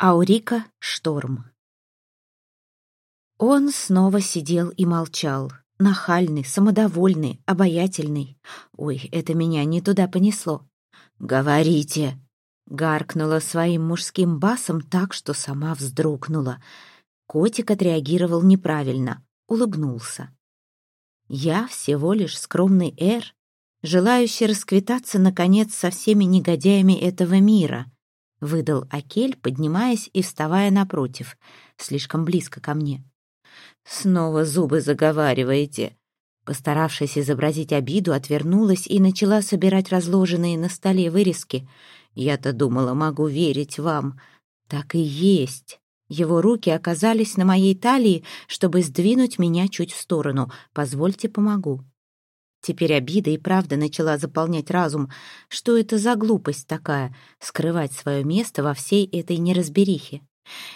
Аурика Шторм. Он снова сидел и молчал. Нахальный, самодовольный, обаятельный. Ой, это меня не туда понесло. «Говорите!» — гаркнула своим мужским басом так, что сама вздрогнула. Котик отреагировал неправильно, улыбнулся. «Я всего лишь скромный Эр, желающий расквитаться, наконец, со всеми негодяями этого мира». — выдал Акель, поднимаясь и вставая напротив, слишком близко ко мне. «Снова зубы заговариваете». Постаравшись изобразить обиду, отвернулась и начала собирать разложенные на столе вырезки. Я-то думала, могу верить вам. Так и есть. Его руки оказались на моей талии, чтобы сдвинуть меня чуть в сторону. Позвольте, помогу. Теперь обида и правда начала заполнять разум. Что это за глупость такая — скрывать свое место во всей этой неразберихе?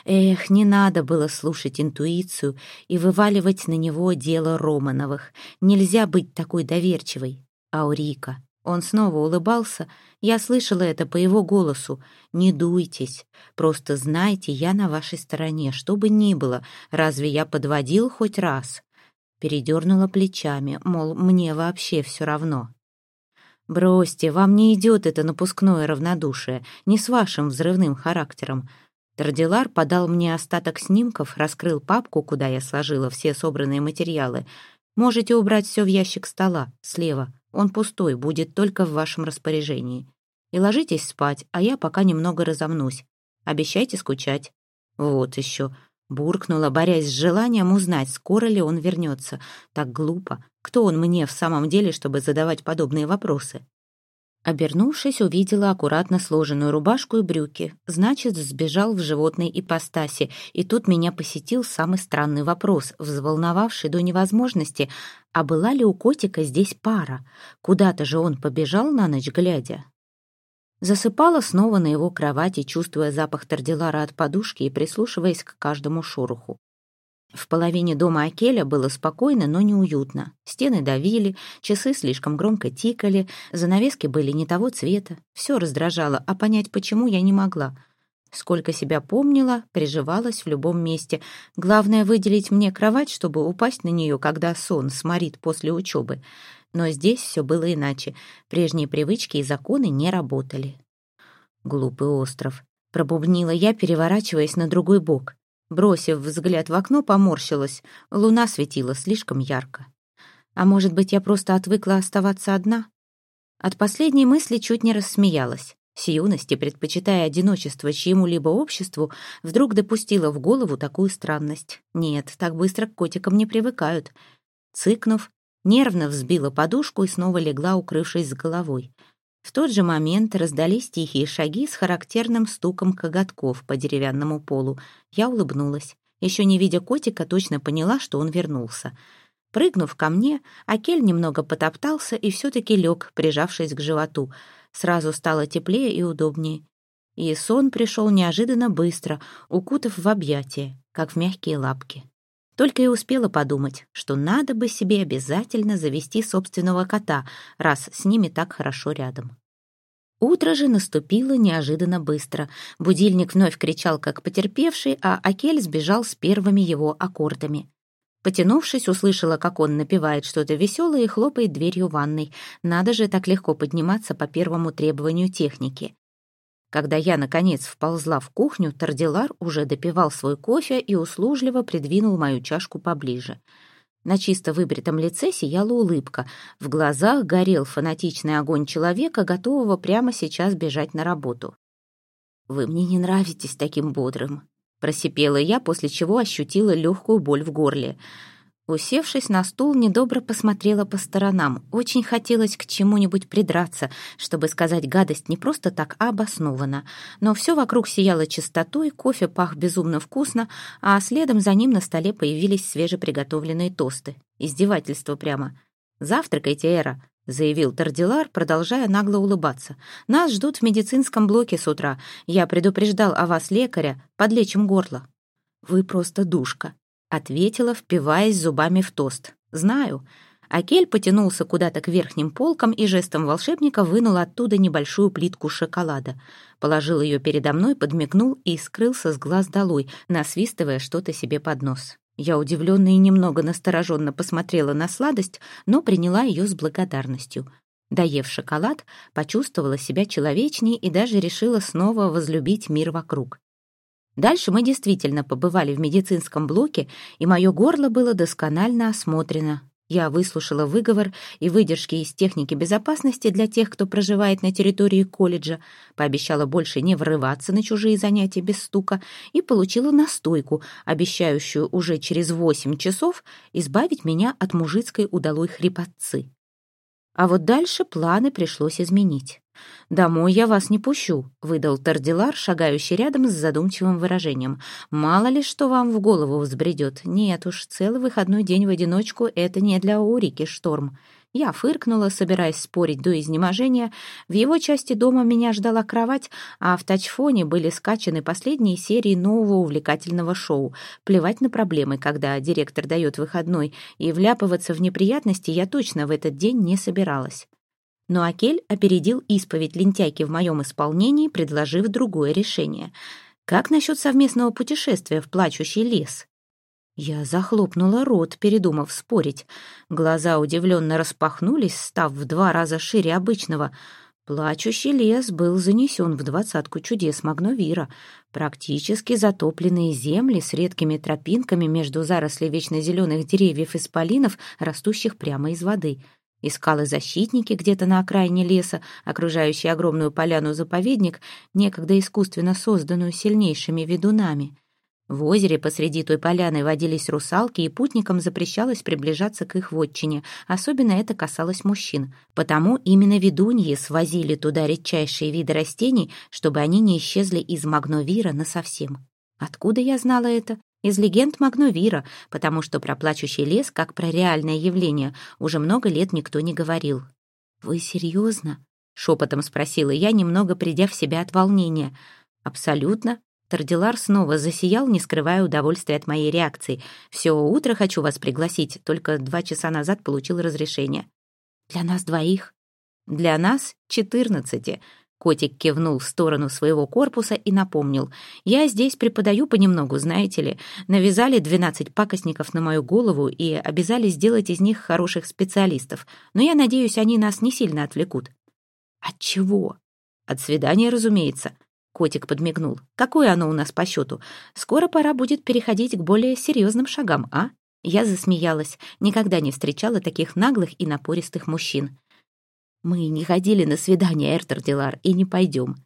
Эх, не надо было слушать интуицию и вываливать на него дело Романовых. Нельзя быть такой доверчивой. Аурика. Он снова улыбался. Я слышала это по его голосу. «Не дуйтесь. Просто знайте, я на вашей стороне, что бы ни было. Разве я подводил хоть раз? Передернула плечами, мол, мне вообще все равно. «Бросьте, вам не идет это напускное равнодушие, не с вашим взрывным характером». Тардилар подал мне остаток снимков, раскрыл папку, куда я сложила все собранные материалы. «Можете убрать все в ящик стола, слева. Он пустой, будет только в вашем распоряжении. И ложитесь спать, а я пока немного разомнусь. Обещайте скучать». «Вот еще. Буркнула, борясь с желанием узнать, скоро ли он вернется. Так глупо. Кто он мне в самом деле, чтобы задавать подобные вопросы? Обернувшись, увидела аккуратно сложенную рубашку и брюки. Значит, сбежал в животной ипостаси. И тут меня посетил самый странный вопрос, взволновавший до невозможности. А была ли у котика здесь пара? Куда-то же он побежал на ночь глядя. Засыпала снова на его кровати, чувствуя запах Тардилара от подушки и прислушиваясь к каждому шороху. В половине дома Акеля было спокойно, но неуютно. Стены давили, часы слишком громко тикали, занавески были не того цвета. Все раздражало, а понять, почему, я не могла. Сколько себя помнила, приживалась в любом месте. Главное — выделить мне кровать, чтобы упасть на нее, когда сон сморит после учебы. Но здесь все было иначе. Прежние привычки и законы не работали. «Глупый остров», — пробубнила я, переворачиваясь на другой бок. Бросив взгляд в окно, поморщилась. Луна светила слишком ярко. А может быть, я просто отвыкла оставаться одна? От последней мысли чуть не рассмеялась. С юности, предпочитая одиночество чьему-либо обществу, вдруг допустила в голову такую странность. Нет, так быстро к котикам не привыкают. Цыкнув, нервно взбила подушку и снова легла, укрывшись с головой. В тот же момент раздались тихие шаги с характерным стуком коготков по деревянному полу. Я улыбнулась. Еще не видя котика, точно поняла, что он вернулся. Прыгнув ко мне, Акель немного потоптался и все-таки лег, прижавшись к животу. Сразу стало теплее и удобнее. И сон пришел неожиданно быстро, укутав в объятия, как в мягкие лапки. Только и успела подумать, что надо бы себе обязательно завести собственного кота, раз с ними так хорошо рядом. Утро же наступило неожиданно быстро. Будильник вновь кричал, как потерпевший, а Акель сбежал с первыми его аккордами. Потянувшись, услышала, как он напевает что-то веселое и хлопает дверью ванной. Надо же так легко подниматься по первому требованию техники. Когда я, наконец, вползла в кухню, Тардилар уже допивал свой кофе и услужливо придвинул мою чашку поближе. На чисто выбритом лице сияла улыбка, в глазах горел фанатичный огонь человека, готового прямо сейчас бежать на работу. «Вы мне не нравитесь таким бодрым», — просипела я, после чего ощутила легкую боль в горле — Усевшись на стул, недобро посмотрела по сторонам. Очень хотелось к чему-нибудь придраться, чтобы сказать гадость не просто так, а обоснованно. Но все вокруг сияло чистотой, кофе пах безумно вкусно, а следом за ним на столе появились свежеприготовленные тосты. Издевательство прямо. «Завтракайте, Эра», — заявил Тардилар, продолжая нагло улыбаться. «Нас ждут в медицинском блоке с утра. Я предупреждал о вас лекаря. Подлечим горло». «Вы просто душка», Ответила, впиваясь зубами в тост. «Знаю». Акель потянулся куда-то к верхним полкам и жестом волшебника вынул оттуда небольшую плитку шоколада. Положил ее передо мной, подмигнул и скрылся с глаз долой, насвистывая что-то себе под нос. Я удивленно и немного настороженно посмотрела на сладость, но приняла ее с благодарностью. Доев шоколад, почувствовала себя человечней и даже решила снова возлюбить мир вокруг. Дальше мы действительно побывали в медицинском блоке, и мое горло было досконально осмотрено. Я выслушала выговор и выдержки из техники безопасности для тех, кто проживает на территории колледжа, пообещала больше не врываться на чужие занятия без стука и получила настойку, обещающую уже через восемь часов избавить меня от мужицкой удалой хрипотцы. А вот дальше планы пришлось изменить. «Домой я вас не пущу», — выдал Тардилар, шагающий рядом с задумчивым выражением. «Мало ли, что вам в голову взбредет. Нет уж, целый выходной день в одиночку — это не для Урики шторм. Я фыркнула, собираясь спорить до изнеможения. В его части дома меня ждала кровать, а в тачфоне были скачаны последние серии нового увлекательного шоу. Плевать на проблемы, когда директор дает выходной, и вляпываться в неприятности я точно в этот день не собиралась. Но Акель опередил исповедь лентяйки в моем исполнении, предложив другое решение. «Как насчет совместного путешествия в плачущий лес?» Я захлопнула рот, передумав спорить. Глаза удивленно распахнулись, став в два раза шире обычного. Плачущий лес был занесен в двадцатку чудес Магновира. Практически затопленные земли с редкими тропинками между зарослей вечно деревьев и спалинов, растущих прямо из воды — и скалы-защитники где-то на окраине леса, окружающие огромную поляну-заповедник, некогда искусственно созданную сильнейшими ведунами. В озере посреди той поляны водились русалки, и путникам запрещалось приближаться к их вотчине. Особенно это касалось мужчин. Потому именно ведуньи свозили туда редчайшие виды растений, чтобы они не исчезли из Магновира насовсем. Откуда я знала это? Из легенд Магновира, потому что про плачущий лес, как про реальное явление, уже много лет никто не говорил. «Вы серьезно?» — шепотом спросила я, немного придя в себя от волнения. «Абсолютно». Тардилар снова засиял, не скрывая удовольствия от моей реакции. «Все утро хочу вас пригласить, только два часа назад получил разрешение». «Для нас двоих?» «Для нас четырнадцати», Котик кивнул в сторону своего корпуса и напомнил. «Я здесь преподаю понемногу, знаете ли. Навязали двенадцать пакостников на мою голову и обязали сделать из них хороших специалистов. Но я надеюсь, они нас не сильно отвлекут». «От чего?» «От свидания, разумеется». Котик подмигнул. «Какое оно у нас по счету? Скоро пора будет переходить к более серьезным шагам, а?» Я засмеялась. Никогда не встречала таких наглых и напористых мужчин. «Мы не ходили на свидание, Эртер Дилар, и не пойдем».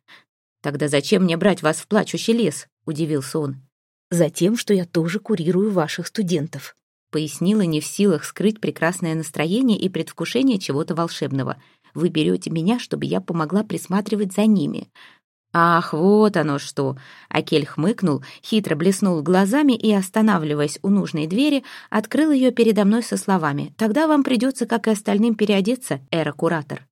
«Тогда зачем мне брать вас в плачущий лес?» — удивился он. «Затем, что я тоже курирую ваших студентов», — пояснила не в силах скрыть прекрасное настроение и предвкушение чего-то волшебного. «Вы берете меня, чтобы я помогла присматривать за ними». «Ах, вот оно что!» Акель хмыкнул, хитро блеснул глазами и, останавливаясь у нужной двери, открыл ее передо мной со словами «Тогда вам придется, как и остальным, переодеться, эра-куратор».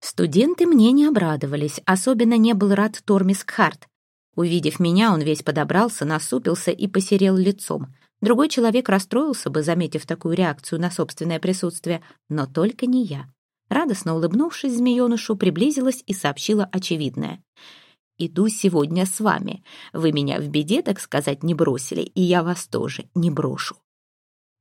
Студенты мне не обрадовались, особенно не был рад Тормис Кхарт. Увидев меня, он весь подобрался, насупился и посерел лицом. Другой человек расстроился бы, заметив такую реакцию на собственное присутствие, но только не я. Радостно улыбнувшись змеенышу, приблизилась и сообщила очевидное — Иду сегодня с вами. Вы меня в беде, так сказать, не бросили, и я вас тоже не брошу».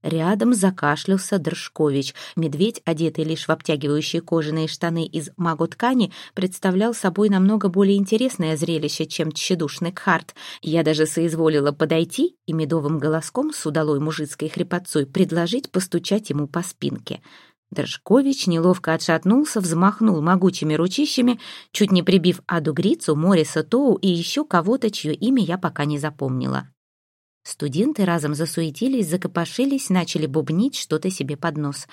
Рядом закашлялся Дрожкович. Медведь, одетый лишь в обтягивающие кожаные штаны из маготкани, представлял собой намного более интересное зрелище, чем тщедушный Кхарт. Я даже соизволила подойти и медовым голоском с удалой мужицкой хрипотцой предложить постучать ему по спинке — Дрожкович неловко отшатнулся, взмахнул могучими ручищами, чуть не прибив Аду Грицу, Мориса Тоу и еще кого-то, чье имя я пока не запомнила. Студенты разом засуетились, закопошились, начали бубнить что-то себе под нос.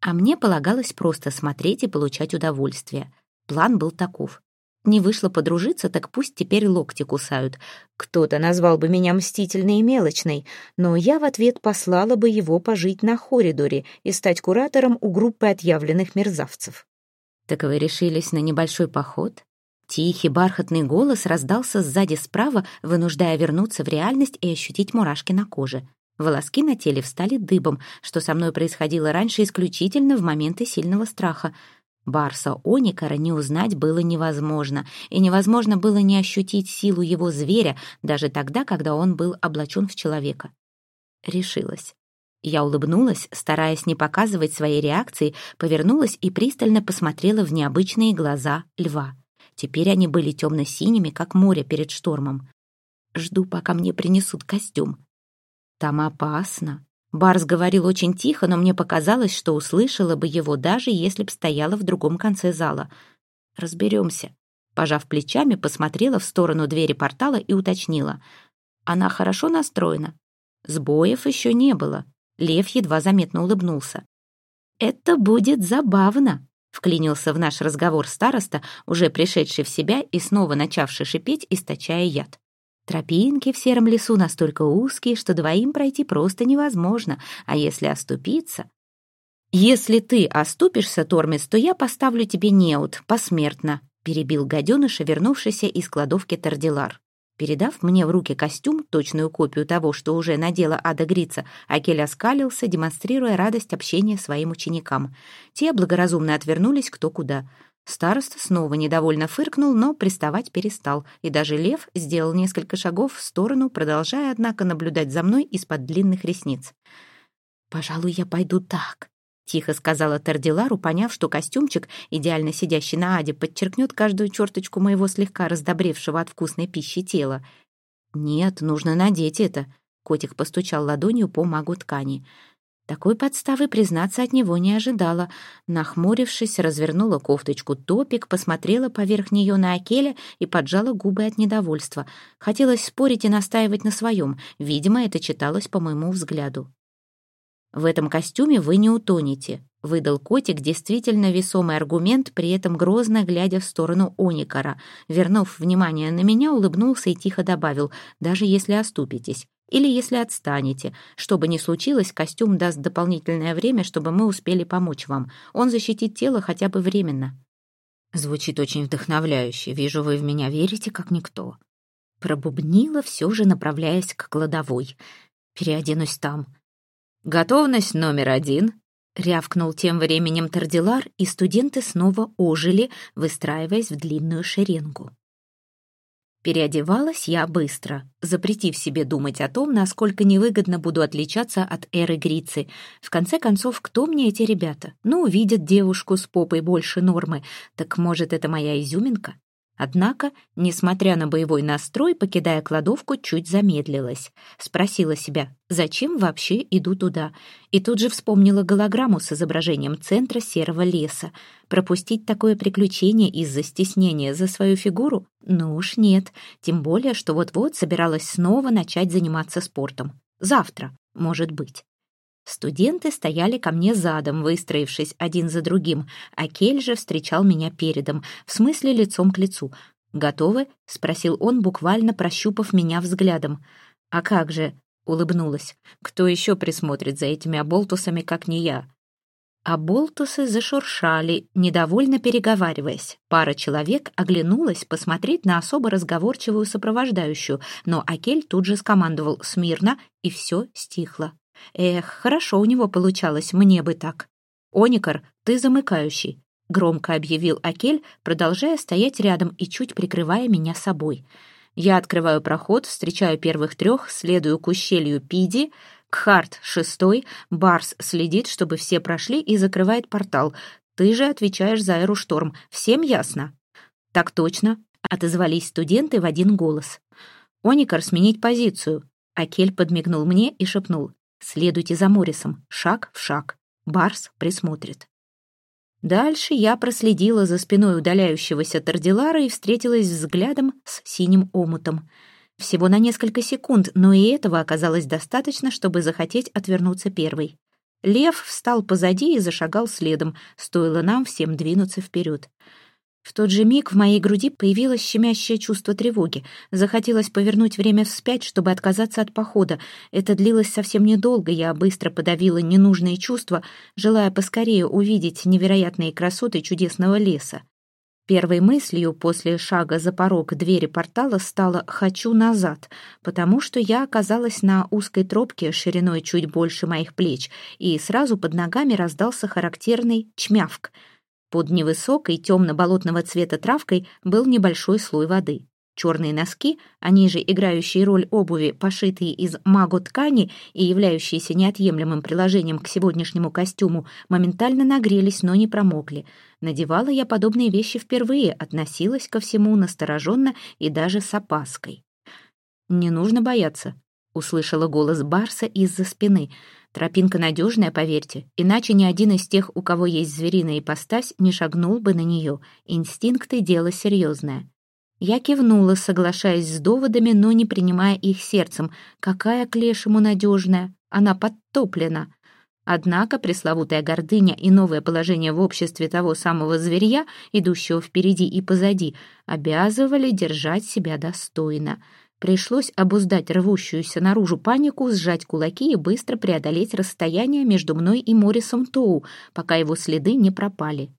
А мне полагалось просто смотреть и получать удовольствие. План был таков. Не вышло подружиться, так пусть теперь локти кусают. Кто-то назвал бы меня мстительной и мелочной, но я в ответ послала бы его пожить на Хоридоре и стать куратором у группы отъявленных мерзавцев. «Так вы решились на небольшой поход?» Тихий бархатный голос раздался сзади справа, вынуждая вернуться в реальность и ощутить мурашки на коже. Волоски на теле встали дыбом, что со мной происходило раньше исключительно в моменты сильного страха. Барса Оникара не узнать было невозможно, и невозможно было не ощутить силу его зверя даже тогда, когда он был облачен в человека. Решилась. Я улыбнулась, стараясь не показывать своей реакции, повернулась и пристально посмотрела в необычные глаза льва. Теперь они были темно-синими, как море перед штормом. Жду, пока мне принесут костюм. Там опасно. Барс говорил очень тихо, но мне показалось, что услышала бы его, даже если б стояла в другом конце зала. Разберемся. Пожав плечами, посмотрела в сторону двери портала и уточнила. Она хорошо настроена. Сбоев еще не было. Лев едва заметно улыбнулся. «Это будет забавно», — вклинился в наш разговор староста, уже пришедший в себя и снова начавший шипеть, источая яд. Тропинки в сером лесу настолько узкие, что двоим пройти просто невозможно, а если оступиться... «Если ты оступишься, Тормис, то я поставлю тебе неуд, посмертно», перебил гаденыша, вернувшийся из кладовки Тардилар. Передав мне в руки костюм, точную копию того, что уже надела Ада Грица, Акель оскалился, демонстрируя радость общения своим ученикам. Те благоразумно отвернулись кто куда. Староста снова недовольно фыркнул, но приставать перестал, и даже лев сделал несколько шагов в сторону, продолжая, однако, наблюдать за мной из-под длинных ресниц. «Пожалуй, я пойду так», — тихо сказала Тардилару, поняв, что костюмчик, идеально сидящий на Аде, подчеркнет каждую черточку моего слегка раздобревшего от вкусной пищи тела. «Нет, нужно надеть это», — котик постучал ладонью по магу ткани. Такой подставы, признаться, от него не ожидала. Нахмурившись, развернула кофточку топик, посмотрела поверх нее на Акеля и поджала губы от недовольства. Хотелось спорить и настаивать на своем. Видимо, это читалось по моему взгляду. «В этом костюме вы не утонете», — выдал котик действительно весомый аргумент, при этом грозно глядя в сторону Оникара. Вернув внимание на меня, улыбнулся и тихо добавил, «даже если оступитесь». Или если отстанете. Что бы ни случилось, костюм даст дополнительное время, чтобы мы успели помочь вам. Он защитит тело хотя бы временно. Звучит очень вдохновляюще. Вижу, вы в меня верите, как никто. Пробубнила, все же направляясь к кладовой. Переоденусь там. «Готовность номер один», — рявкнул тем временем Тардилар, и студенты снова ожили, выстраиваясь в длинную шеренгу. Переодевалась я быстро, запретив себе думать о том, насколько невыгодно буду отличаться от эры Грицы. В конце концов, кто мне эти ребята? Ну, увидят девушку с попой больше нормы, так может, это моя изюминка? Однако, несмотря на боевой настрой, покидая кладовку, чуть замедлилась. Спросила себя, зачем вообще иду туда? И тут же вспомнила голограмму с изображением центра серого леса. Пропустить такое приключение из-за стеснения за свою фигуру? Ну уж нет. Тем более, что вот-вот собиралась снова начать заниматься спортом. Завтра, может быть. Студенты стояли ко мне задом, выстроившись один за другим, а Кель же встречал меня передом, в смысле лицом к лицу. «Готовы?» — спросил он, буквально прощупав меня взглядом. «А как же?» — улыбнулась. «Кто еще присмотрит за этими оболтусами, как не я?» А болтусы зашуршали, недовольно переговариваясь. Пара человек оглянулась посмотреть на особо разговорчивую сопровождающую, но Акель тут же скомандовал «смирно», и все стихло. Эх, хорошо у него получалось, мне бы так. «Оникар, ты замыкающий», — громко объявил Акель, продолжая стоять рядом и чуть прикрывая меня собой. Я открываю проход, встречаю первых трех, следую к ущелью Пиди, Кхарт шестой, Барс следит, чтобы все прошли и закрывает портал. Ты же отвечаешь за Эру Шторм. Всем ясно? Так точно, отозвались студенты в один голос. Оникар сменить позицию. Акель подмигнул мне и шепнул. Следуйте за Моррисом, шаг в шаг. Барс присмотрит. Дальше я проследила за спиной удаляющегося Тардилара и встретилась взглядом с синим омутом. Всего на несколько секунд, но и этого оказалось достаточно, чтобы захотеть отвернуться первой. Лев встал позади и зашагал следом, стоило нам всем двинуться вперед. В тот же миг в моей груди появилось щемящее чувство тревоги. Захотелось повернуть время вспять, чтобы отказаться от похода. Это длилось совсем недолго, я быстро подавила ненужные чувства, желая поскорее увидеть невероятные красоты чудесного леса. Первой мыслью после шага за порог двери портала стало «хочу назад», потому что я оказалась на узкой тропке шириной чуть больше моих плеч, и сразу под ногами раздался характерный чмявк. Под невысокой темно-болотного цвета травкой был небольшой слой воды. Черные носки, они же играющие роль обуви, пошитые из маго-ткани и являющиеся неотъемлемым приложением к сегодняшнему костюму, моментально нагрелись, но не промокли. Надевала я подобные вещи впервые, относилась ко всему настороженно и даже с опаской. «Не нужно бояться», — услышала голос Барса из-за спины. «Тропинка надежная, поверьте, иначе ни один из тех, у кого есть звериная ипостась, не шагнул бы на нее. Инстинкты — дело серьезное». Я кивнула, соглашаясь с доводами, но не принимая их сердцем. Какая клеш ему надежная, она подтоплена. Однако пресловутая гордыня и новое положение в обществе того самого зверья, идущего впереди и позади, обязывали держать себя достойно. Пришлось обуздать рвущуюся наружу панику, сжать кулаки и быстро преодолеть расстояние между мной и Морисом Тоу, пока его следы не пропали.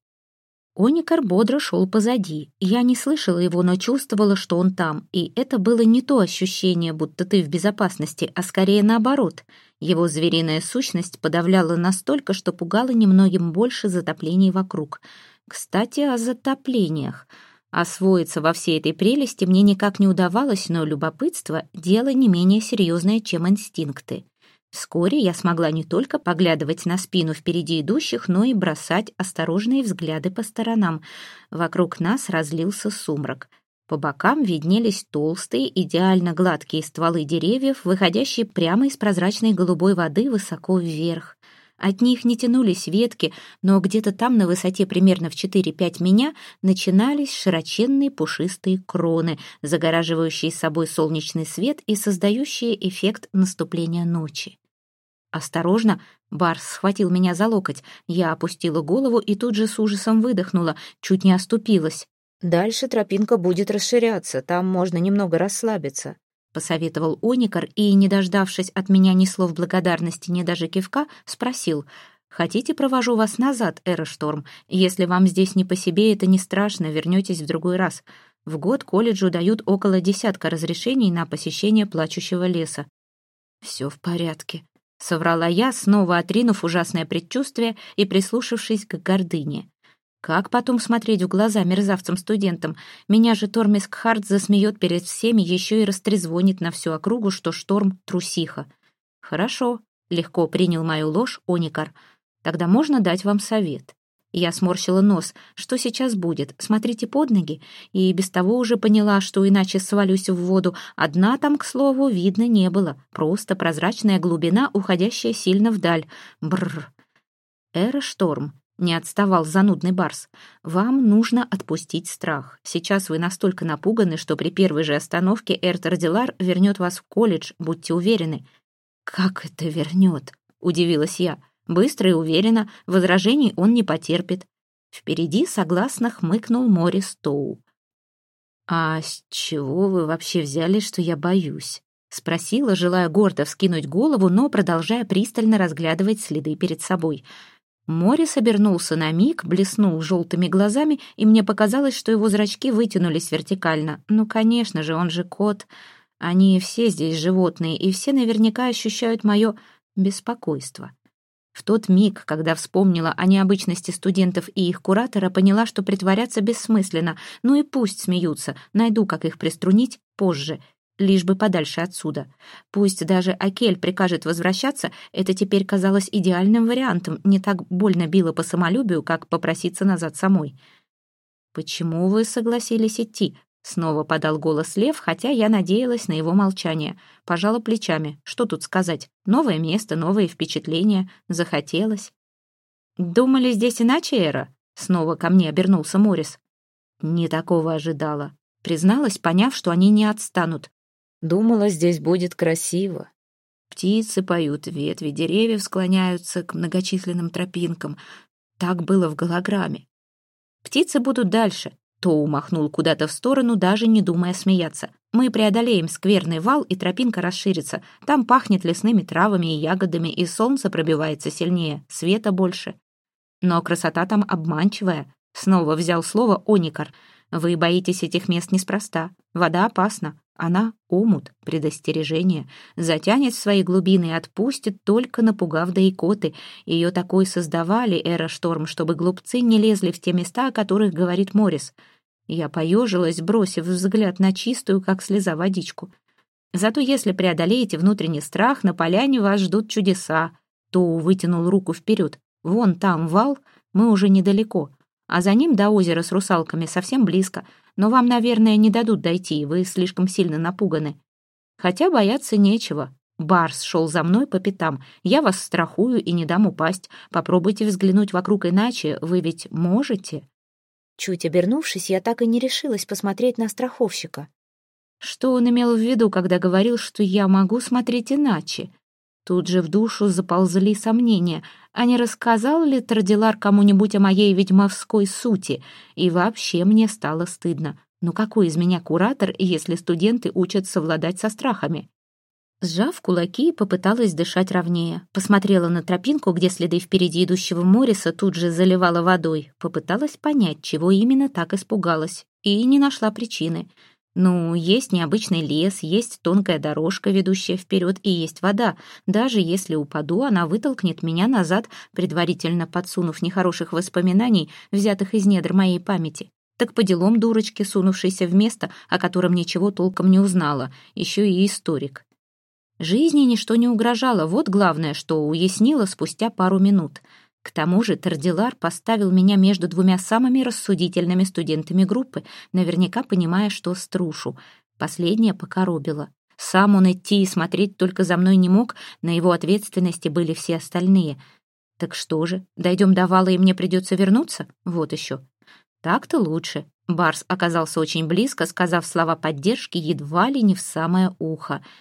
Оникар бодро шел позади. Я не слышала его, но чувствовала, что он там, и это было не то ощущение, будто ты в безопасности, а скорее наоборот. Его звериная сущность подавляла настолько, что пугала немногим больше затоплений вокруг. Кстати, о затоплениях. Освоиться во всей этой прелести мне никак не удавалось, но любопытство — дело не менее серьезное, чем инстинкты. Вскоре я смогла не только поглядывать на спину впереди идущих, но и бросать осторожные взгляды по сторонам. Вокруг нас разлился сумрак. По бокам виднелись толстые, идеально гладкие стволы деревьев, выходящие прямо из прозрачной голубой воды высоко вверх. От них не тянулись ветки, но где-то там, на высоте примерно в 4-5 меня, начинались широченные пушистые кроны, загораживающие собой солнечный свет и создающие эффект наступления ночи. «Осторожно!» — Барс схватил меня за локоть. Я опустила голову и тут же с ужасом выдохнула, чуть не оступилась. «Дальше тропинка будет расширяться, там можно немного расслабиться», — посоветовал Оникар и, не дождавшись от меня ни слов благодарности, ни даже кивка, спросил — Хотите, провожу вас назад, Эрошторм? Если вам здесь не по себе, это не страшно, вернетесь в другой раз. В год колледжу дают около десятка разрешений на посещение плачущего леса. Все в порядке, — соврала я, снова отринув ужасное предчувствие и прислушавшись к гордыне. Как потом смотреть в глаза мерзавцам-студентам? Меня же Тормис Кхарт засмеет перед всеми, еще и растрезвонит на всю округу, что шторм — трусиха. «Хорошо», — легко принял мою ложь Оникар. «Тогда можно дать вам совет. Я сморщила нос. Что сейчас будет? Смотрите под ноги. И без того уже поняла, что иначе свалюсь в воду. Одна там, к слову, видно не было. Просто прозрачная глубина, уходящая сильно вдаль. Бррр. Эра шторм. Не отставал занудный барс. «Вам нужно отпустить страх. Сейчас вы настолько напуганы, что при первой же остановке Эртер Дилар вернет вас в колледж, будьте уверены». «Как это вернет?» — удивилась я. Быстро и уверенно, возражений он не потерпит. Впереди согласно хмыкнул Морис Тоу. «А с чего вы вообще взяли, что я боюсь?» — спросила, желая гордо вскинуть голову, но продолжая пристально разглядывать следы перед собой. Морис обернулся на миг, блеснул желтыми глазами, и мне показалось, что его зрачки вытянулись вертикально. Ну, конечно же, он же кот. Они все здесь животные, и все наверняка ощущают мое беспокойство. В тот миг, когда вспомнила о необычности студентов и их куратора, поняла, что притворяться бессмысленно. Ну и пусть смеются, найду, как их приструнить позже, лишь бы подальше отсюда. Пусть даже Акель прикажет возвращаться, это теперь казалось идеальным вариантом, не так больно било по самолюбию, как попроситься назад самой. «Почему вы согласились идти?» Снова подал голос Лев, хотя я надеялась на его молчание. Пожала плечами. Что тут сказать? Новое место, новые впечатления. Захотелось. «Думали, здесь иначе, Эра?» Снова ко мне обернулся Морис. Не такого ожидала. Призналась, поняв, что они не отстанут. Думала, здесь будет красиво. Птицы поют, ветви деревьев склоняются к многочисленным тропинкам. Так было в голограмме. Птицы будут дальше, Тоу махнул куда-то в сторону, даже не думая смеяться. «Мы преодолеем скверный вал, и тропинка расширится. Там пахнет лесными травами и ягодами, и солнце пробивается сильнее, света больше. Но красота там обманчивая», Снова взял слово Оникар. «Вы боитесь этих мест неспроста. Вода опасна. Она — омут, предостережение. Затянет в свои глубины и отпустит, только напугав да икоты. Ее такой создавали, Эра Шторм, чтобы глупцы не лезли в те места, о которых говорит Морис. Я поежилась, бросив взгляд на чистую, как слеза, водичку. Зато если преодолеете внутренний страх, на поляне вас ждут чудеса. То вытянул руку вперед. Вон там вал, мы уже недалеко. А за ним до озера с русалками совсем близко. Но вам, наверное, не дадут дойти, вы слишком сильно напуганы. Хотя бояться нечего. Барс шел за мной по пятам. Я вас страхую и не дам упасть. Попробуйте взглянуть вокруг иначе, вы ведь можете. Чуть обернувшись, я так и не решилась посмотреть на страховщика. Что он имел в виду, когда говорил, что я могу смотреть иначе? Тут же в душу заползли сомнения. А не рассказал ли Тардилар кому-нибудь о моей ведьмовской сути? И вообще мне стало стыдно. Ну какой из меня куратор, если студенты учат совладать со страхами? Сжав кулаки, попыталась дышать ровнее. Посмотрела на тропинку, где следы впереди идущего Мориса тут же заливала водой. Попыталась понять, чего именно так испугалась. И не нашла причины. Ну, есть необычный лес, есть тонкая дорожка, ведущая вперед, и есть вода. Даже если упаду, она вытолкнет меня назад, предварительно подсунув нехороших воспоминаний, взятых из недр моей памяти. Так по делам дурочки, сунувшейся в место, о котором ничего толком не узнала, еще и историк. Жизни ничто не угрожало, вот главное, что уяснила спустя пару минут. К тому же Тардилар поставил меня между двумя самыми рассудительными студентами группы, наверняка понимая, что струшу. Последняя покоробила. Сам он идти и смотреть только за мной не мог, на его ответственности были все остальные. Так что же, дойдем до вала, и мне придется вернуться? Вот еще. Так-то лучше. Барс оказался очень близко, сказав слова поддержки едва ли не в самое ухо —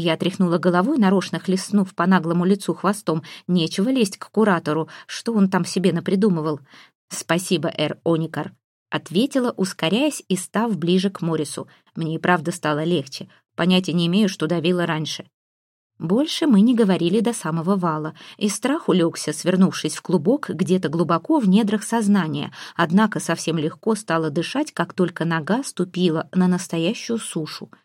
я тряхнула головой, нарочно хлестнув по наглому лицу хвостом. Нечего лезть к куратору, что он там себе напридумывал. «Спасибо, Эр Оникар», — ответила, ускоряясь и став ближе к Морису. Мне и правда стало легче. Понятия не имею, что давило раньше. Больше мы не говорили до самого вала, и страх улегся, свернувшись в клубок где-то глубоко в недрах сознания, однако совсем легко стало дышать, как только нога ступила на настоящую сушу —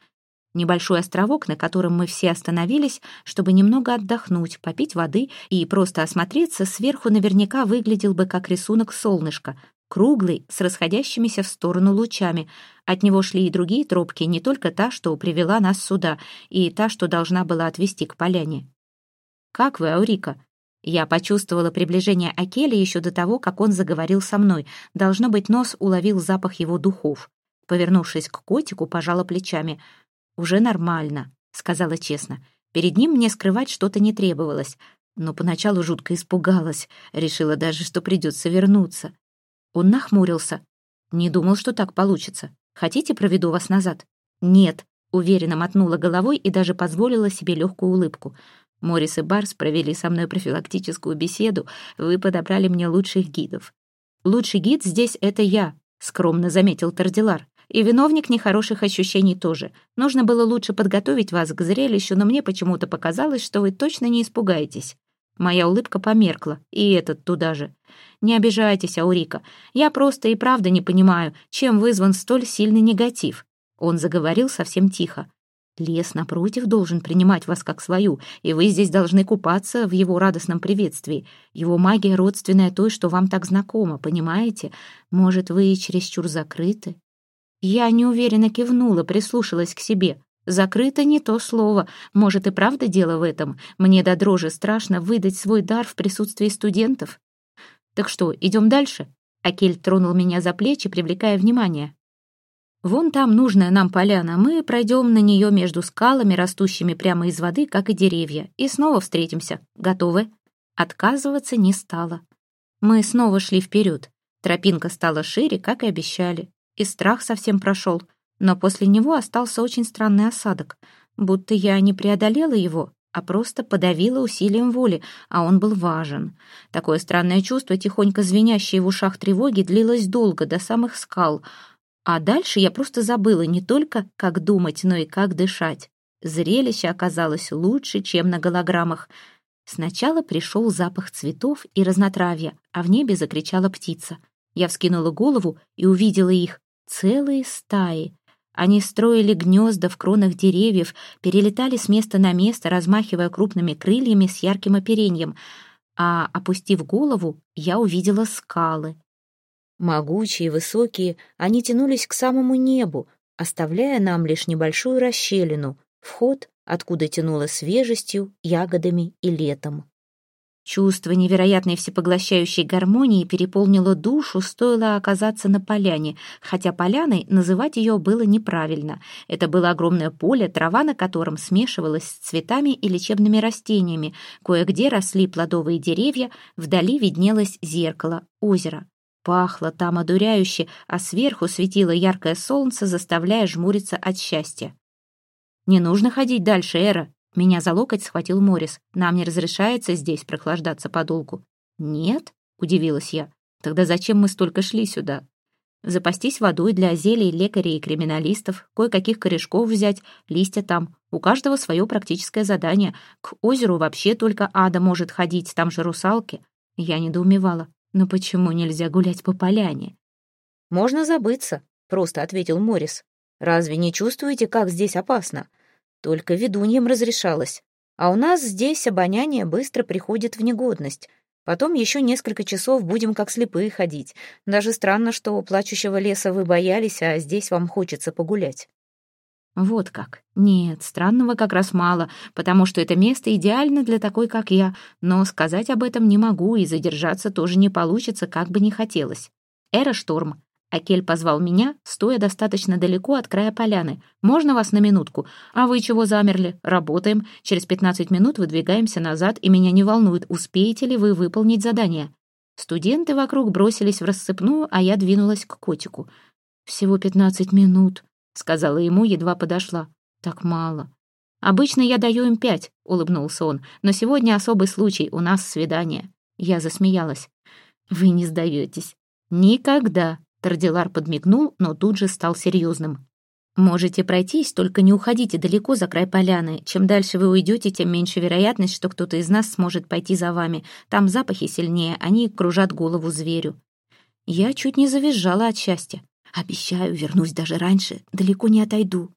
Небольшой островок, на котором мы все остановились, чтобы немного отдохнуть, попить воды и просто осмотреться, сверху наверняка выглядел бы как рисунок солнышка, круглый, с расходящимися в сторону лучами. От него шли и другие тропки, не только та, что привела нас сюда, и та, что должна была отвести к поляне. «Как вы, Аурика?» Я почувствовала приближение Акели еще до того, как он заговорил со мной. Должно быть, нос уловил запах его духов. Повернувшись к котику, пожала плечами — «Уже нормально», — сказала честно. Перед ним мне скрывать что-то не требовалось, но поначалу жутко испугалась, решила даже, что придется вернуться. Он нахмурился. «Не думал, что так получится. Хотите, проведу вас назад?» «Нет», — уверенно мотнула головой и даже позволила себе легкую улыбку. Морис и Барс провели со мной профилактическую беседу, вы подобрали мне лучших гидов. «Лучший гид здесь — это я», — скромно заметил Тардилар. И виновник нехороших ощущений тоже. Нужно было лучше подготовить вас к зрелищу, но мне почему-то показалось, что вы точно не испугаетесь. Моя улыбка померкла, и этот туда же. Не обижайтесь, Аурика. Я просто и правда не понимаю, чем вызван столь сильный негатив. Он заговорил совсем тихо. Лес, напротив, должен принимать вас как свою, и вы здесь должны купаться в его радостном приветствии. Его магия родственная той, что вам так знакома, понимаете? Может, вы чересчур закрыты? Я неуверенно кивнула, прислушалась к себе. Закрыто не то слово. Может, и правда дело в этом. Мне до дрожи страшно выдать свой дар в присутствии студентов. Так что, идем дальше? Акель тронул меня за плечи, привлекая внимание. Вон там нужная нам поляна. Мы пройдем на нее между скалами, растущими прямо из воды, как и деревья, и снова встретимся. Готовы? Отказываться не стала. Мы снова шли вперед. Тропинка стала шире, как и обещали и страх совсем прошел, но после него остался очень странный осадок, будто я не преодолела его, а просто подавила усилием воли, а он был важен. Такое странное чувство, тихонько звенящее в ушах тревоги, длилось долго, до самых скал. А дальше я просто забыла не только, как думать, но и как дышать. Зрелище оказалось лучше, чем на голограммах. Сначала пришел запах цветов и разнотравья, а в небе закричала птица — Я вскинула голову и увидела их. Целые стаи. Они строили гнезда в кронах деревьев, перелетали с места на место, размахивая крупными крыльями с ярким оперением. А, опустив голову, я увидела скалы. Могучие, высокие, они тянулись к самому небу, оставляя нам лишь небольшую расщелину, вход, откуда тянуло свежестью, ягодами и летом. Чувство невероятной всепоглощающей гармонии переполнило душу, стоило оказаться на поляне, хотя поляной называть ее было неправильно. Это было огромное поле, трава на котором смешивалась с цветами и лечебными растениями. Кое-где росли плодовые деревья, вдали виднелось зеркало, озеро. Пахло там одуряюще, а сверху светило яркое солнце, заставляя жмуриться от счастья. «Не нужно ходить дальше, Эра», меня за локоть схватил Морис. «Нам не разрешается здесь прохлаждаться подолгу». «Нет?» — удивилась я. «Тогда зачем мы столько шли сюда?» «Запастись водой для зелий лекарей и криминалистов, кое-каких корешков взять, листья там. У каждого свое практическое задание. К озеру вообще только ада может ходить, там же русалки». Я недоумевала. «Но почему нельзя гулять по поляне?» «Можно забыться», — просто ответил Морис. «Разве не чувствуете, как здесь опасно?» Только ведуньям разрешалось. А у нас здесь обоняние быстро приходит в негодность. Потом еще несколько часов будем как слепые ходить. Даже странно, что у плачущего леса вы боялись, а здесь вам хочется погулять. Вот как. Нет, странного как раз мало, потому что это место идеально для такой, как я, но сказать об этом не могу и задержаться тоже не получится, как бы ни хотелось. Эра Шторм, Акель позвал меня, стоя достаточно далеко от края поляны. «Можно вас на минутку? А вы чего замерли? Работаем. Через пятнадцать минут выдвигаемся назад, и меня не волнует, успеете ли вы выполнить задание». Студенты вокруг бросились в рассыпную, а я двинулась к котику. «Всего пятнадцать минут», — сказала ему, едва подошла. «Так мало». «Обычно я даю им пять», — улыбнулся он, «но сегодня особый случай, у нас свидание». Я засмеялась. «Вы не сдаетесь». «Никогда», Тардилар подмигнул, но тут же стал серьезным. «Можете пройтись, только не уходите далеко за край поляны. Чем дальше вы уйдете, тем меньше вероятность, что кто-то из нас сможет пойти за вами. Там запахи сильнее, они кружат голову зверю». Я чуть не завизжала от счастья. «Обещаю, вернусь даже раньше, далеко не отойду».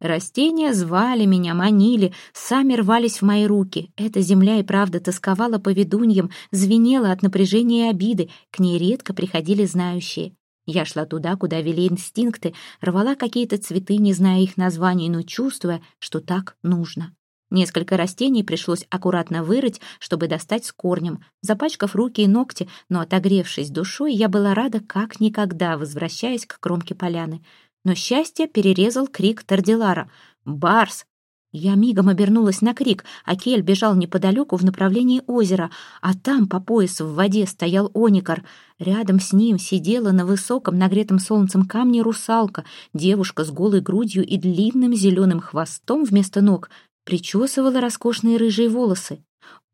Растения звали меня, манили, сами рвались в мои руки. Эта земля и правда тосковала по ведуньям, звенела от напряжения и обиды, к ней редко приходили знающие. Я шла туда, куда вели инстинкты, рвала какие-то цветы, не зная их названий, но чувствуя, что так нужно. Несколько растений пришлось аккуратно вырыть, чтобы достать с корнем, запачкав руки и ногти, но отогревшись душой, я была рада как никогда, возвращаясь к кромке поляны. Но счастье перерезал крик Тардилара. «Барс! Я мигом обернулась на крик, а Кель бежал неподалеку в направлении озера, а там по пояс в воде стоял Оникар. Рядом с ним сидела на высоком, нагретом солнцем камне русалка, девушка с голой грудью и длинным зеленым хвостом вместо ног, причесывала роскошные рыжие волосы.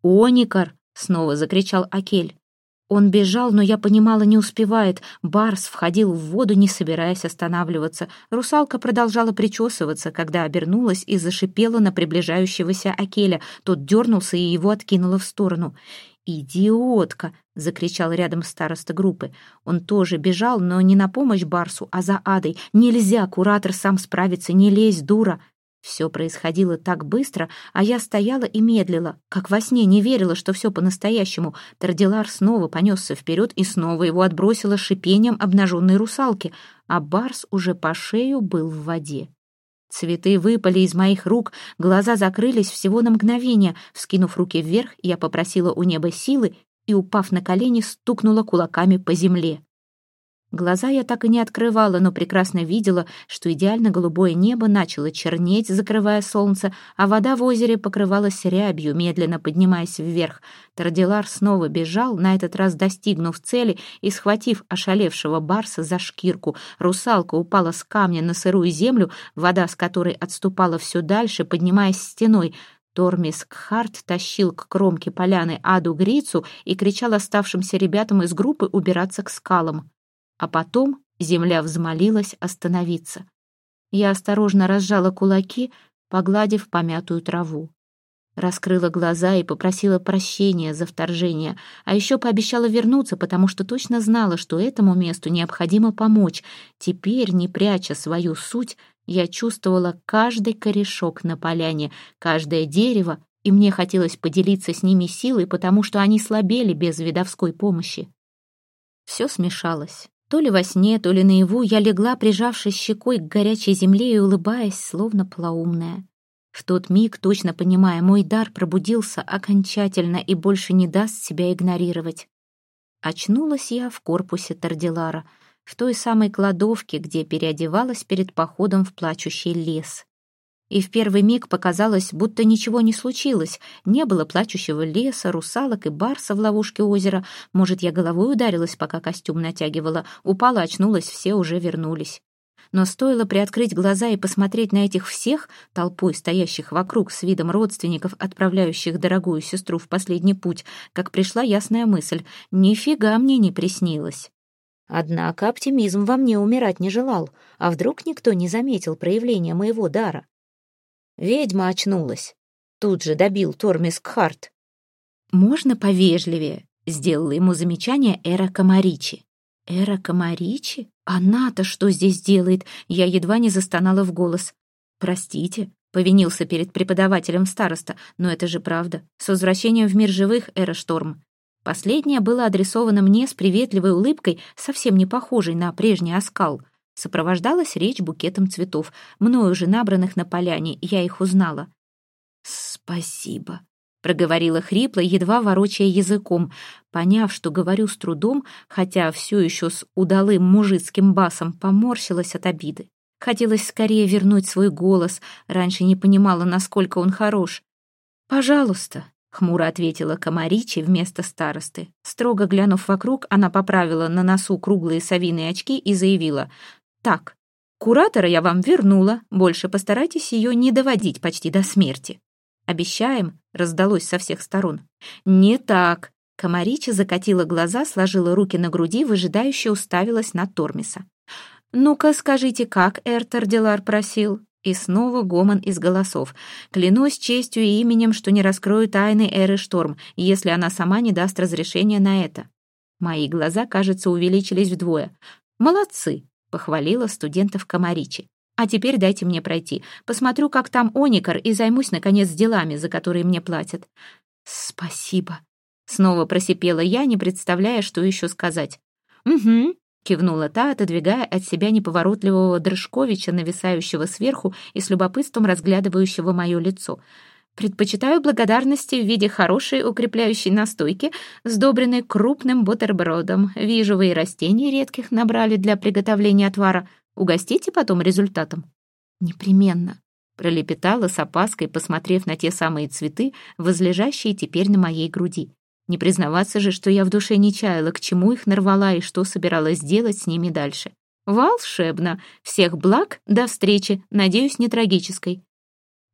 «Оникар!» — снова закричал Акель. Он бежал, но я понимала, не успевает. Барс входил в воду, не собираясь останавливаться. Русалка продолжала причесываться, когда обернулась и зашипела на приближающегося Акеля. Тот дернулся и его откинуло в сторону. «Идиотка!» — закричал рядом староста группы. Он тоже бежал, но не на помощь Барсу, а за Адой. «Нельзя, куратор сам справится, не лезь, дура!» Все происходило так быстро, а я стояла и медлила, как во сне не верила, что все по-настоящему. Тардилар снова понесся вперед и снова его отбросило шипением обнаженной русалки, а Барс уже по шею был в воде. Цветы выпали из моих рук, глаза закрылись всего на мгновение. Вскинув руки вверх, я попросила у неба силы и, упав на колени, стукнула кулаками по земле. Глаза я так и не открывала, но прекрасно видела, что идеально голубое небо начало чернеть, закрывая солнце, а вода в озере покрывалась рябью, медленно поднимаясь вверх. Тардилар снова бежал, на этот раз достигнув цели и схватив ошалевшего барса за шкирку. Русалка упала с камня на сырую землю, вода с которой отступала все дальше, поднимаясь стеной. Тормис Кхарт тащил к кромке поляны Аду Грицу и кричал оставшимся ребятам из группы убираться к скалам. А потом земля взмолилась остановиться. Я осторожно разжала кулаки, погладив помятую траву. Раскрыла глаза и попросила прощения за вторжение, а еще пообещала вернуться, потому что точно знала, что этому месту необходимо помочь. Теперь, не пряча свою суть, я чувствовала каждый корешок на поляне, каждое дерево, и мне хотелось поделиться с ними силой, потому что они слабели без видовской помощи. Все смешалось. То ли во сне, то ли наяву я легла, прижавшись щекой к горячей земле и улыбаясь, словно полоумная. В тот миг, точно понимая, мой дар пробудился окончательно и больше не даст себя игнорировать. Очнулась я в корпусе Тардилара, в той самой кладовке, где переодевалась перед походом в плачущий лес. И в первый миг показалось, будто ничего не случилось. Не было плачущего леса, русалок и барса в ловушке озера. Может, я головой ударилась, пока костюм натягивала. Упала, очнулась, все уже вернулись но стоило приоткрыть глаза и посмотреть на этих всех, толпой стоящих вокруг с видом родственников, отправляющих дорогую сестру в последний путь, как пришла ясная мысль «нифига мне не приснилось». Однако оптимизм во мне умирать не желал, а вдруг никто не заметил проявления моего дара? Ведьма очнулась. Тут же добил Тормис Кхарт. «Можно повежливее?» — сделала ему замечание Эра Камаричи. «Эра Камаричи? Она-то что здесь делает?» Я едва не застонала в голос. «Простите», — повинился перед преподавателем староста, «но это же правда. С возвращением в мир живых, Эра Шторм». Последнее было адресовано мне с приветливой улыбкой, совсем не похожей на прежний оскал. Сопровождалась речь букетом цветов, мною уже набранных на поляне, я их узнала. «Спасибо», проговорила хрипло, едва ворочая языком. Поняв, что говорю с трудом, хотя все еще с удалым мужицким басом, поморщилась от обиды. Хотелось скорее вернуть свой голос, раньше не понимала, насколько он хорош. «Пожалуйста», — хмуро ответила Комаричи вместо старосты. Строго глянув вокруг, она поправила на носу круглые совиные очки и заявила. «Так, куратора я вам вернула, больше постарайтесь ее не доводить почти до смерти». «Обещаем?» — раздалось со всех сторон. «Не так!» Комарича закатила глаза, сложила руки на груди, выжидающе уставилась на Тормиса. «Ну-ка, скажите, как Эртер Делар просил?» И снова гомон из голосов. «Клянусь честью и именем, что не раскрою тайны Эры Шторм, если она сама не даст разрешения на это». Мои глаза, кажется, увеличились вдвое. «Молодцы!» — похвалила студентов Комаричи. А теперь дайте мне пройти. Посмотрю, как там Оникар, и займусь, наконец, делами, за которые мне платят». «Спасибо», — снова просипела я, не представляя, что еще сказать. «Угу», — кивнула та, отодвигая от себя неповоротливого Дрыжковича, нависающего сверху и с любопытством разглядывающего мое лицо. «Предпочитаю благодарности в виде хорошей укрепляющей настойки, сдобренной крупным бутербродом. Вижу, вы и растений редких набрали для приготовления отвара. Угостите потом результатом?» «Непременно», — пролепетала с опаской, посмотрев на те самые цветы, возлежащие теперь на моей груди. Не признаваться же, что я в душе не чаяла, к чему их нарвала и что собиралась делать с ними дальше. «Волшебно! Всех благ! До встречи! Надеюсь, не трагической!»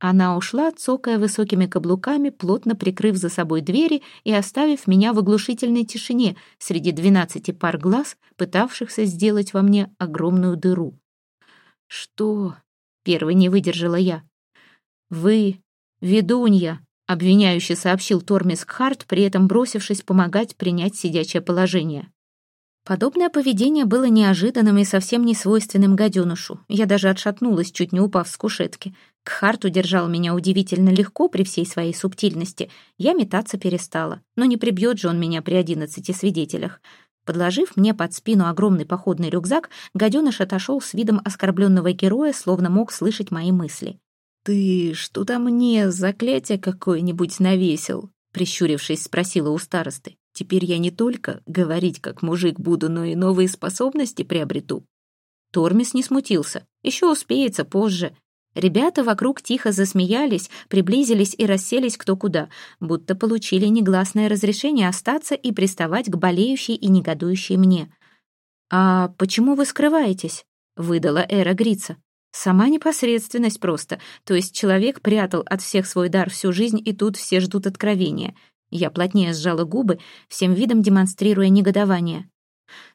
Она ушла, цокая высокими каблуками, плотно прикрыв за собой двери и оставив меня в оглушительной тишине среди двенадцати пар глаз, пытавшихся сделать во мне огромную дыру. «Что?» — первой не выдержала я. «Вы, ведунья!» — обвиняюще сообщил Тормис Кхарт, при этом бросившись помогать принять сидячее положение. Подобное поведение было неожиданным и совсем не свойственным гаденышу. Я даже отшатнулась, чуть не упав с кушетки. Кхарт удержал меня удивительно легко при всей своей субтильности. Я метаться перестала. Но не прибьет же он меня при одиннадцати свидетелях. Подложив мне под спину огромный походный рюкзак, гаденыш отошел с видом оскорбленного героя, словно мог слышать мои мысли. «Ты что-то мне заклятие какое-нибудь навесил?» Прищурившись, спросила у старосты. Теперь я не только говорить как мужик буду, но и новые способности приобрету. Тормис не смутился. Еще успеется позже. Ребята вокруг тихо засмеялись, приблизились и расселись кто куда, будто получили негласное разрешение остаться и приставать к болеющей и негодующей мне. «А почему вы скрываетесь?» — выдала Эра Грица. «Сама непосредственность просто, то есть человек прятал от всех свой дар всю жизнь, и тут все ждут откровения. Я плотнее сжала губы, всем видом демонстрируя негодование.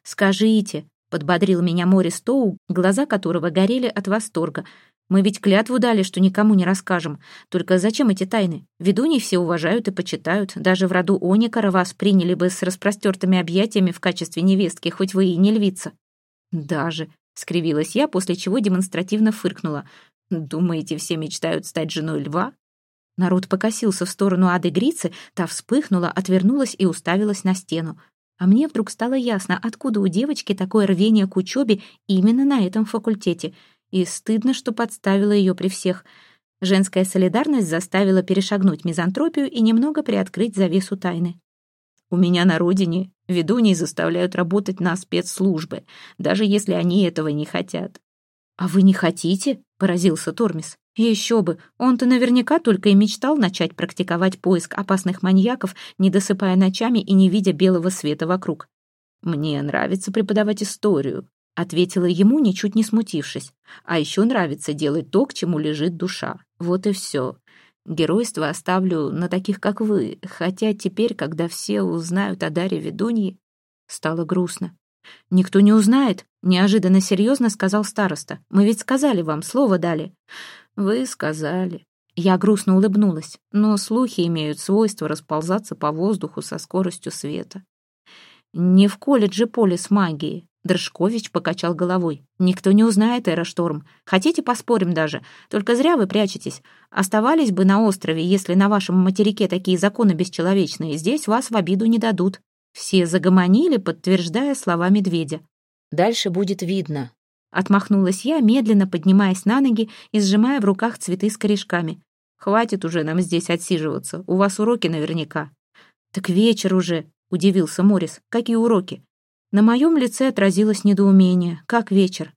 «Скажите», — подбодрил меня Морис Тоу, глаза которого горели от восторга. «Мы ведь клятву дали, что никому не расскажем. Только зачем эти тайны? Ведуней все уважают и почитают. Даже в роду Оникара вас приняли бы с распростертыми объятиями в качестве невестки, хоть вы и не львица». «Даже», — скривилась я, после чего демонстративно фыркнула. «Думаете, все мечтают стать женой льва?» Народ покосился в сторону Ады Грицы, та вспыхнула, отвернулась и уставилась на стену. А мне вдруг стало ясно, откуда у девочки такое рвение к учебе именно на этом факультете. И стыдно, что подставила ее при всех. Женская солидарность заставила перешагнуть мизантропию и немного приоткрыть завесу тайны. «У меня на родине ведуней заставляют работать на спецслужбы, даже если они этого не хотят». «А вы не хотите?» — поразился Тормис. Еще бы, он-то наверняка только и мечтал начать практиковать поиск опасных маньяков, не досыпая ночами и не видя белого света вокруг. «Мне нравится преподавать историю», — ответила ему, ничуть не смутившись. «А еще нравится делать то, к чему лежит душа. Вот и все. Геройство оставлю на таких, как вы, хотя теперь, когда все узнают о Даре Ведуньи, стало грустно. «Никто не узнает», — неожиданно серьезно сказал староста. «Мы ведь сказали вам, слово дали». «Вы сказали». Я грустно улыбнулась, но слухи имеют свойство расползаться по воздуху со скоростью света. «Не в колледже полис магии», — Дрожкович покачал головой. «Никто не узнает Эрошторм. Хотите, поспорим даже? Только зря вы прячетесь. Оставались бы на острове, если на вашем материке такие законы бесчеловечные. Здесь вас в обиду не дадут». Все загомонили, подтверждая слова медведя. «Дальше будет видно», Отмахнулась я, медленно поднимаясь на ноги и сжимая в руках цветы с корешками. «Хватит уже нам здесь отсиживаться. У вас уроки наверняка». «Так вечер уже», — удивился Морис. «Какие уроки?» На моем лице отразилось недоумение. «Как вечер?»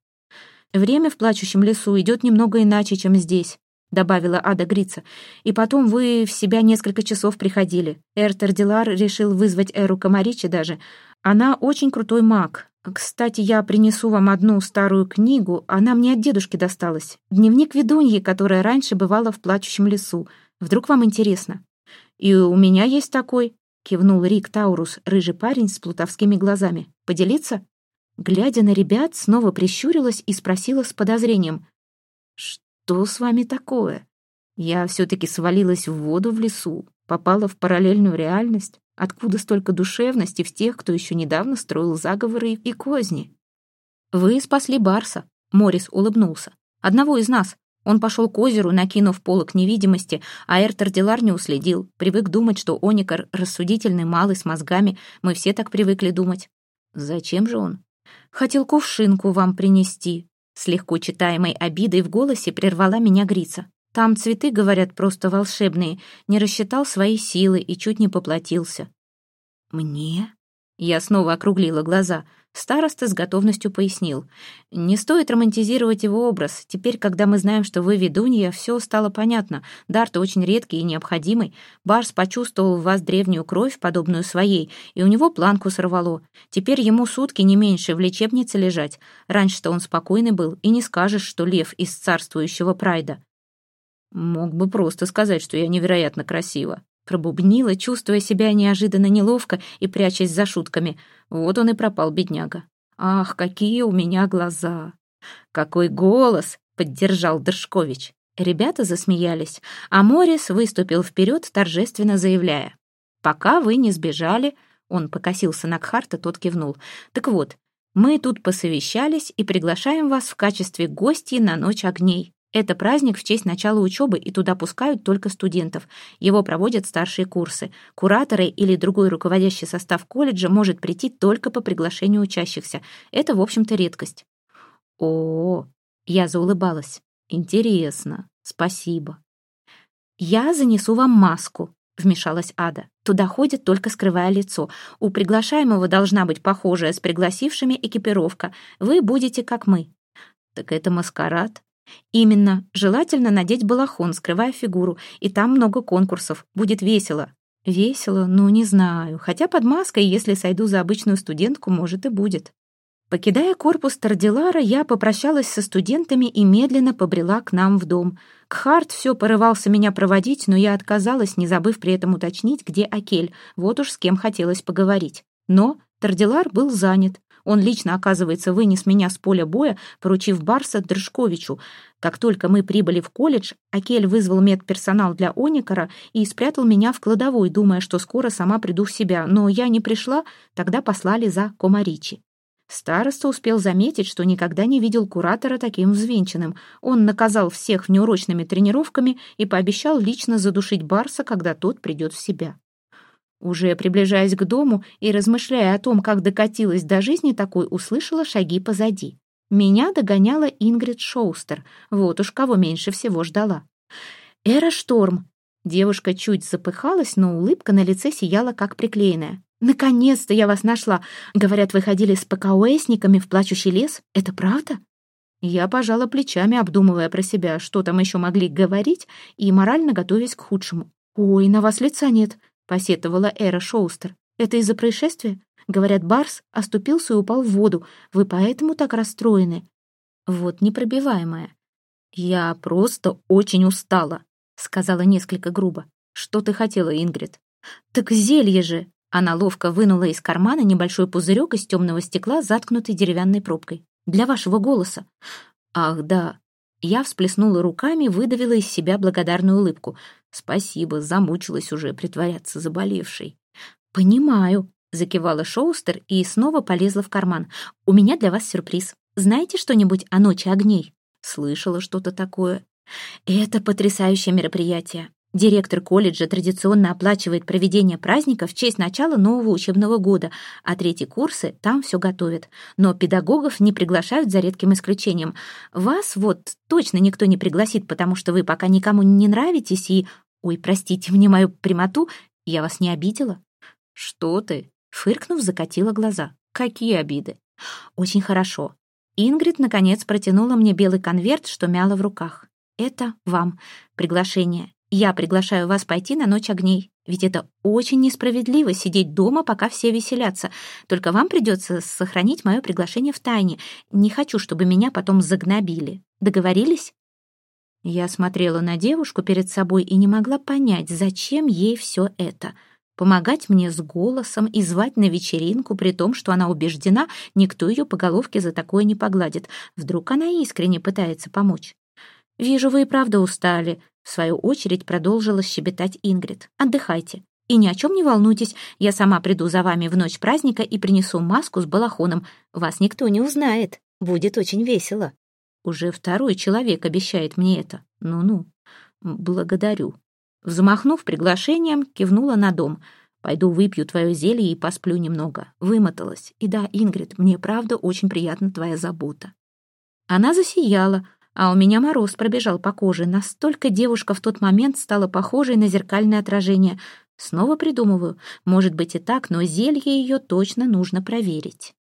«Время в плачущем лесу идет немного иначе, чем здесь», — добавила Ада Грица. «И потом вы в себя несколько часов приходили. Эртер Дилар решил вызвать Эру Комаричи даже. Она очень крутой маг, кстати, я принесу вам одну старую книгу, она мне от дедушки досталась. Дневник ведуньи, которая раньше бывала в плачущем лесу. Вдруг вам интересно? И у меня есть такой, кивнул Рик Таурус, рыжий парень с плутовскими глазами. Поделиться? Глядя на ребят, снова прищурилась и спросила с подозрением. «Что с вами такое? Я все-таки свалилась в воду в лесу, попала в параллельную реальность. Откуда столько душевности в тех, кто еще недавно строил заговоры и козни? «Вы спасли Барса», — Морис улыбнулся. «Одного из нас. Он пошел к озеру, накинув полок невидимости, а Эртер Дилар не уследил. Привык думать, что Оникар рассудительный, малый, с мозгами. Мы все так привыкли думать». «Зачем же он?» «Хотел кувшинку вам принести». С легко читаемой обидой в голосе прервала меня Грица. Там цветы, говорят, просто волшебные. Не рассчитал свои силы и чуть не поплатился. Мне? Я снова округлила глаза. Староста с готовностью пояснил. «Не стоит романтизировать его образ. Теперь, когда мы знаем, что вы ведунья, все стало понятно. Дар-то очень редкий и необходимый. Барс почувствовал в вас древнюю кровь, подобную своей, и у него планку сорвало. Теперь ему сутки не меньше в лечебнице лежать. Раньше-то он спокойный был, и не скажешь, что лев из царствующего прайда. Мог бы просто сказать, что я невероятно красива. Пробубнила, чувствуя себя неожиданно неловко и прячась за шутками. Вот он и пропал, бедняга. «Ах, какие у меня глаза!» «Какой голос!» — поддержал Дершкович. Ребята засмеялись, а Морис выступил вперед, торжественно заявляя. «Пока вы не сбежали...» Он покосился на Кхарта, тот кивнул. «Так вот, мы тут посовещались и приглашаем вас в качестве гостей на Ночь огней. Это праздник в честь начала учебы, и туда пускают только студентов. Его проводят старшие курсы. Кураторы или другой руководящий состав колледжа может прийти только по приглашению учащихся. Это, в общем-то, редкость. О, я заулыбалась. Интересно. Спасибо. Я занесу вам маску, вмешалась Ада. Туда ходят, только скрывая лицо. У приглашаемого должна быть похожая с пригласившими экипировка. Вы будете как мы. Так это маскарад, Именно, желательно надеть балахон, скрывая фигуру, и там много конкурсов, будет весело. Весело, ну не знаю, хотя под маской, если сойду за обычную студентку, может и будет. Покидая корпус Тардилара, я попрощалась со студентами и медленно побрела к нам в дом. Кхарт все порывался меня проводить, но я отказалась, не забыв при этом уточнить, где Акель, вот уж с кем хотелось поговорить. Но Тардилар был занят. Он лично, оказывается, вынес меня с поля боя, поручив Барса Држковичу. Как только мы прибыли в колледж, Акель вызвал медперсонал для Оникара и спрятал меня в кладовой, думая, что скоро сама приду в себя. Но я не пришла, тогда послали за Комаричи. Староста успел заметить, что никогда не видел куратора таким взвинченным. Он наказал всех внеурочными тренировками и пообещал лично задушить Барса, когда тот придет в себя. Уже приближаясь к дому и размышляя о том, как докатилась до жизни такой, услышала шаги позади. Меня догоняла Ингрид Шоустер. Вот уж кого меньше всего ждала. «Эра Шторм!» Девушка чуть запыхалась, но улыбка на лице сияла, как приклеенная. «Наконец-то я вас нашла! Говорят, вы ходили с ПКОСниками в плачущий лес. Это правда?» Я пожала плечами, обдумывая про себя, что там еще могли говорить, и морально готовясь к худшему. «Ой, на вас лица нет», — посетовала Эра Шоустер. «Это из-за происшествия? Говорят, Барс оступился и упал в воду. Вы поэтому так расстроены?» «Вот непробиваемая». «Я просто очень устала», — сказала несколько грубо. «Что ты хотела, Ингрид?» «Так зелье же!» Она ловко вынула из кармана небольшой пузырек из темного стекла, заткнутый деревянной пробкой. «Для вашего голоса». «Ах, да». Я всплеснула руками, выдавила из себя благодарную улыбку. «Спасибо, замучилась уже притворяться заболевшей». «Понимаю», — закивала Шоустер и снова полезла в карман. «У меня для вас сюрприз. Знаете что-нибудь о Ночи огней?» «Слышала что-то такое». «Это потрясающее мероприятие. Директор колледжа традиционно оплачивает проведение праздника в честь начала нового учебного года, а третьи курсы там все готовят. Но педагогов не приглашают за редким исключением. Вас вот точно никто не пригласит, потому что вы пока никому не нравитесь и... Ой, простите мне мою прямоту, я вас не обидела? Что ты? Фыркнув, закатила глаза. Какие обиды? Очень хорошо. Ингрид, наконец, протянула мне белый конверт, что мяла в руках. Это вам приглашение. Я приглашаю вас пойти на ночь огней, ведь это очень несправедливо сидеть дома, пока все веселятся. Только вам придется сохранить мое приглашение в тайне. Не хочу, чтобы меня потом загнобили. Договорились?» Я смотрела на девушку перед собой и не могла понять, зачем ей все это. Помогать мне с голосом и звать на вечеринку, при том, что она убеждена, никто ее по головке за такое не погладит. Вдруг она искренне пытается помочь. «Вижу, вы и правда устали», в свою очередь продолжила щебетать Ингрид. «Отдыхайте. И ни о чем не волнуйтесь, я сама приду за вами в ночь праздника и принесу маску с балахоном. Вас никто не узнает. Будет очень весело». Уже второй человек обещает мне это. Ну-ну, благодарю. Взмахнув приглашением, кивнула на дом. Пойду выпью твое зелье и посплю немного. Вымоталась. И да, Ингрид, мне правда очень приятна твоя забота. Она засияла, а у меня мороз пробежал по коже. Настолько девушка в тот момент стала похожей на зеркальное отражение. Снова придумываю. Может быть и так, но зелье ее точно нужно проверить.